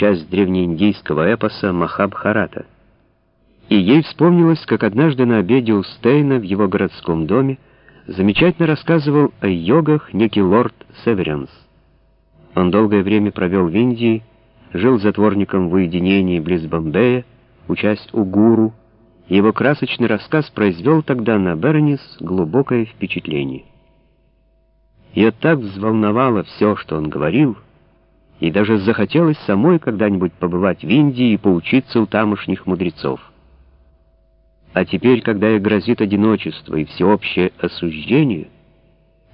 часть древнеиндийского эпоса Махабхарата. И ей вспомнилось, как однажды на обеде у Стейна в его городском доме замечательно рассказывал о йогах некий лорд Северенс. Он долгое время провел в Индии, жил затворником в уединении близ Бомбея, учась у гуру, его красочный рассказ произвел тогда на Бернис глубокое впечатление. Ее так взволновало все, что он говорил, и даже захотелось самой когда-нибудь побывать в Индии и поучиться у тамошних мудрецов. А теперь, когда ей грозит одиночество и всеобщее осуждение,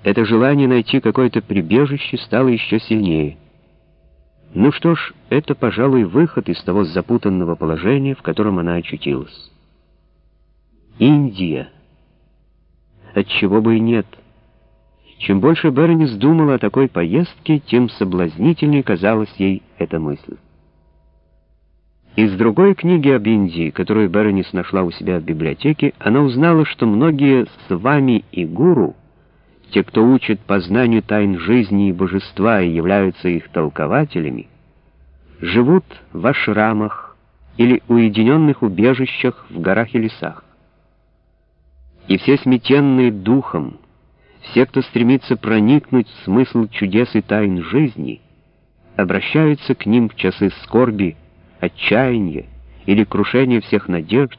это желание найти какое-то прибежище стало еще сильнее. Ну что ж, это, пожалуй, выход из того запутанного положения, в котором она очутилась. Индия. Отчего бы и нет. Чем больше Бернис думала о такой поездке, тем соблазнительнее казалась ей эта мысль. Из другой книги об Индии, которую Бернис нашла у себя в библиотеке, она узнала, что многие свами и гуру, те, кто учит познанию тайн жизни и божества и являются их толкователями, живут в ашрамах или уединенных убежищах в горах и лесах. И все сметенные духом, все, кто стремится проникнуть в смысл чудес и тайн жизни, обращаются к ним в часы скорби, отчаяния или крушения всех надежд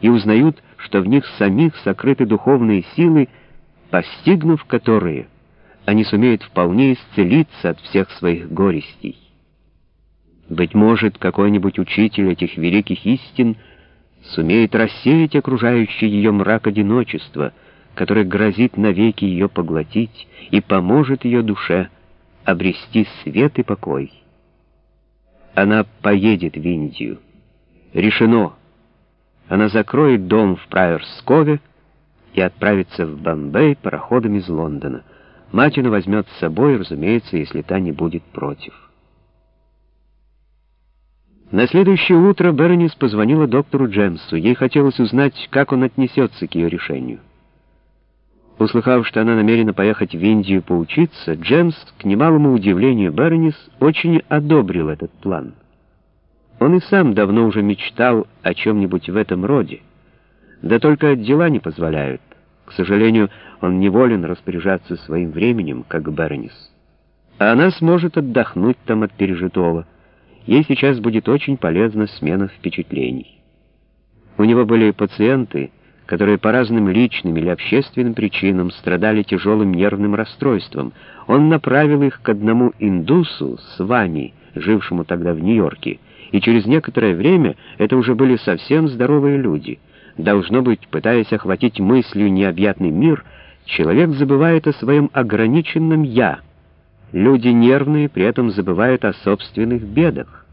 и узнают, что в них самих сокрыты духовные силы, постигнув которые, они сумеют вполне исцелиться от всех своих горестей. Быть может, какой-нибудь учитель этих великих истин сумеет рассеять окружающий ее мрак одиночества, который грозит навеки ее поглотить, и поможет ее душе обрести свет и покой. Она поедет в Индию. Решено. Она закроет дом в Прайорскове и отправится в Бомбей пароходом из Лондона. Мать она возьмет с собой, разумеется, если та не будет против. На следующее утро Бернис позвонила доктору Джемсу. Ей хотелось узнать, как он отнесется к ее решению. Услыхав, что она намерена поехать в Индию поучиться, Джемс, к немалому удивлению Бернис, очень одобрил этот план. Он и сам давно уже мечтал о чем-нибудь в этом роде. Да только дела не позволяют. К сожалению, он неволен распоряжаться своим временем, как Бернис. А она сможет отдохнуть там от пережитого. Ей сейчас будет очень полезна смена впечатлений. У него были пациенты, которые по разным личным или общественным причинам страдали тяжелым нервным расстройством. Он направил их к одному индусу с вами, жившему тогда в Нью-Йорке, и через некоторое время это уже были совсем здоровые люди. Должно быть, пытаясь охватить мыслью необъятный мир, человек забывает о своем ограниченном «я». Люди нервные при этом забывают о собственных бедах,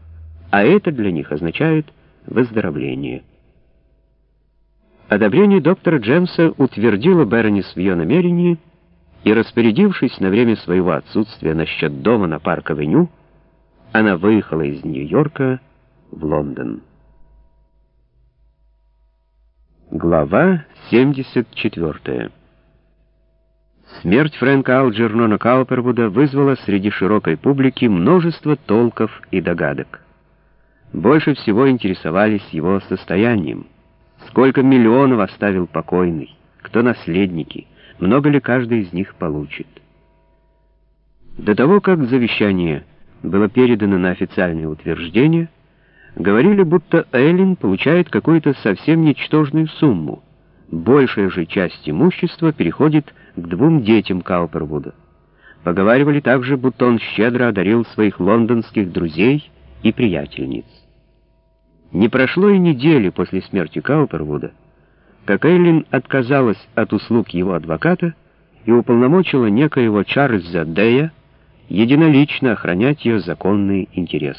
а это для них означает выздоровление. Одобрение доктора Джемса утвердило Бернис в ее намерении, и, распорядившись на время своего отсутствия насчет дома на Парк-авеню, она выехала из Нью-Йорка в Лондон. Глава 74 Смерть Фрэнка Алджернона Каупервуда вызвала среди широкой публики множество толков и догадок. Больше всего интересовались его состоянием — Сколько миллионов оставил покойный? Кто наследники? Много ли каждый из них получит? До того, как завещание было передано на официальное утверждение, говорили, будто Эллин получает какую-то совсем ничтожную сумму. Большая же часть имущества переходит к двум детям Каупервуда. Поговаривали также, будто он щедро одарил своих лондонских друзей и приятельниц. Не прошло и недели после смерти Каупервуда, как Эйлин отказалась от услуг его адвоката и уполномочила некоего Чарльза Дэя единолично охранять ее законный интерес.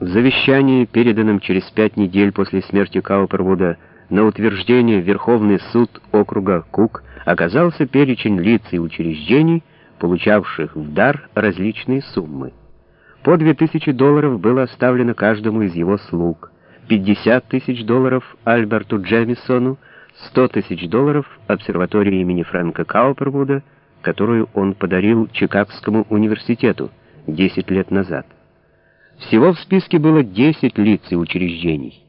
В завещании, переданном через пять недель после смерти Каупервуда на утверждение Верховный суд округа Кук, оказался перечень лиц и учреждений, получавших в дар различные суммы. По 2000 долларов было оставлено каждому из его слуг, 50 тысяч долларов Альберту Джемисону, 100 тысяч долларов обсерватории имени Фрэнка Каупервуда, которую он подарил Чикагскому университету 10 лет назад. Всего в списке было 10 лиц и учреждений.